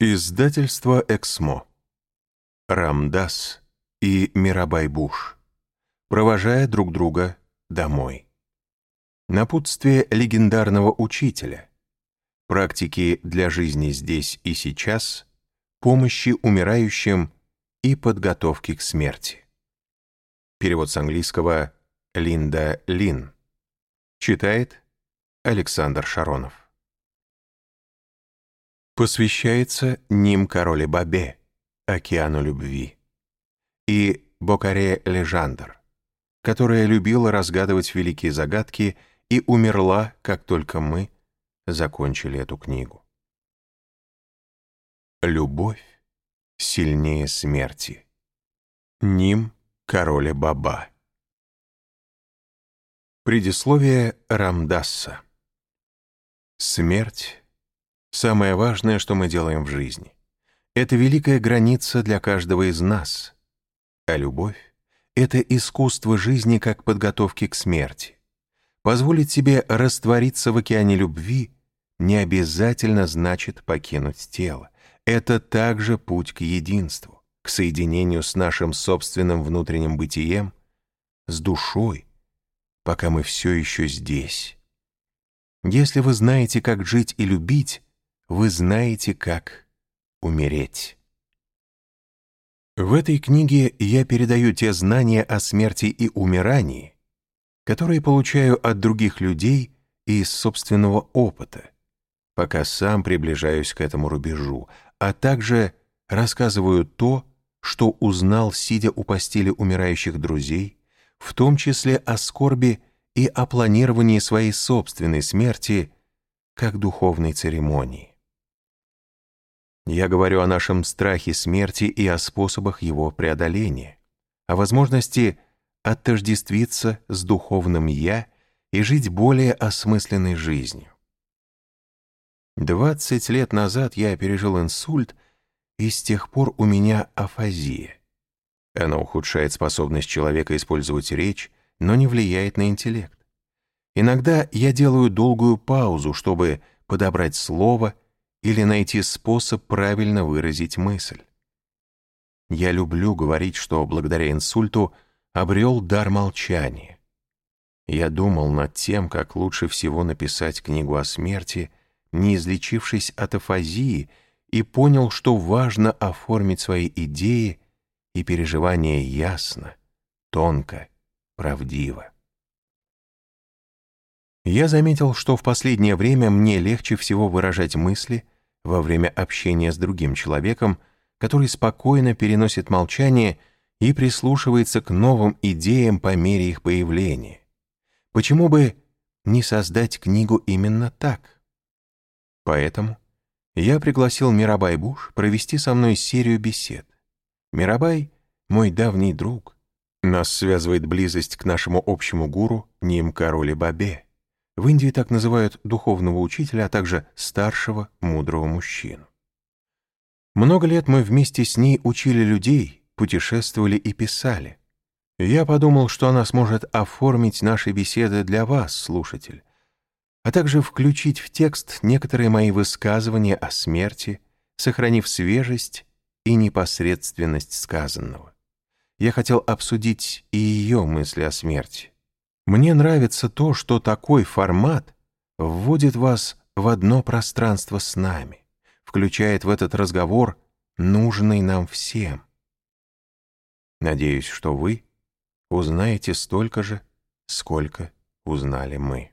Издательство «Эксмо». Рамдас и Мирабай Буш. Провожая друг друга домой. Напутствие легендарного учителя. Практики для жизни здесь и сейчас, помощи умирающим и подготовки к смерти. Перевод с английского Линда Лин. Читает Александр Шаронов посвящается Ним Короле Бабе, океану любви, и Бокаре Лежандр, которая любила разгадывать великие загадки и умерла, как только мы закончили эту книгу. Любовь сильнее смерти. Ним Короле Баба. Предисловие Рамдасса. Смерть Самое важное, что мы делаем в жизни. Это великая граница для каждого из нас. А любовь — это искусство жизни как подготовки к смерти. Позволить себе раствориться в океане любви не обязательно значит покинуть тело. Это также путь к единству, к соединению с нашим собственным внутренним бытием, с душой, пока мы все еще здесь. Если вы знаете, как жить и любить, вы знаете, как умереть. В этой книге я передаю те знания о смерти и умирании, которые получаю от других людей и из собственного опыта, пока сам приближаюсь к этому рубежу, а также рассказываю то, что узнал, сидя у постели умирающих друзей, в том числе о скорби и о планировании своей собственной смерти как духовной церемонии. Я говорю о нашем страхе смерти и о способах его преодоления, о возможности отождествиться с духовным «я» и жить более осмысленной жизнью. Двадцать лет назад я пережил инсульт, и с тех пор у меня афазия. Она ухудшает способность человека использовать речь, но не влияет на интеллект. Иногда я делаю долгую паузу, чтобы подобрать слово — или найти способ правильно выразить мысль. Я люблю говорить, что благодаря инсульту обрел дар молчания. Я думал над тем, как лучше всего написать книгу о смерти, не излечившись от афазии, и понял, что важно оформить свои идеи и переживания ясно, тонко, правдиво. Я заметил, что в последнее время мне легче всего выражать мысли во время общения с другим человеком, который спокойно переносит молчание и прислушивается к новым идеям по мере их появления. Почему бы не создать книгу именно так? Поэтому я пригласил Мирабай Буш провести со мной серию бесед. Мирабай — мой давний друг. Нас связывает близость к нашему общему гуру Ним Короле Бабе. В Индии так называют духовного учителя, а также старшего мудрого мужчину. Много лет мы вместе с ней учили людей, путешествовали и писали. Я подумал, что она сможет оформить наши беседы для вас, слушатель, а также включить в текст некоторые мои высказывания о смерти, сохранив свежесть и непосредственность сказанного. Я хотел обсудить и ее мысли о смерти. Мне нравится то, что такой формат вводит вас в одно пространство с нами, включает в этот разговор нужный нам всем. Надеюсь, что вы узнаете столько же, сколько узнали мы.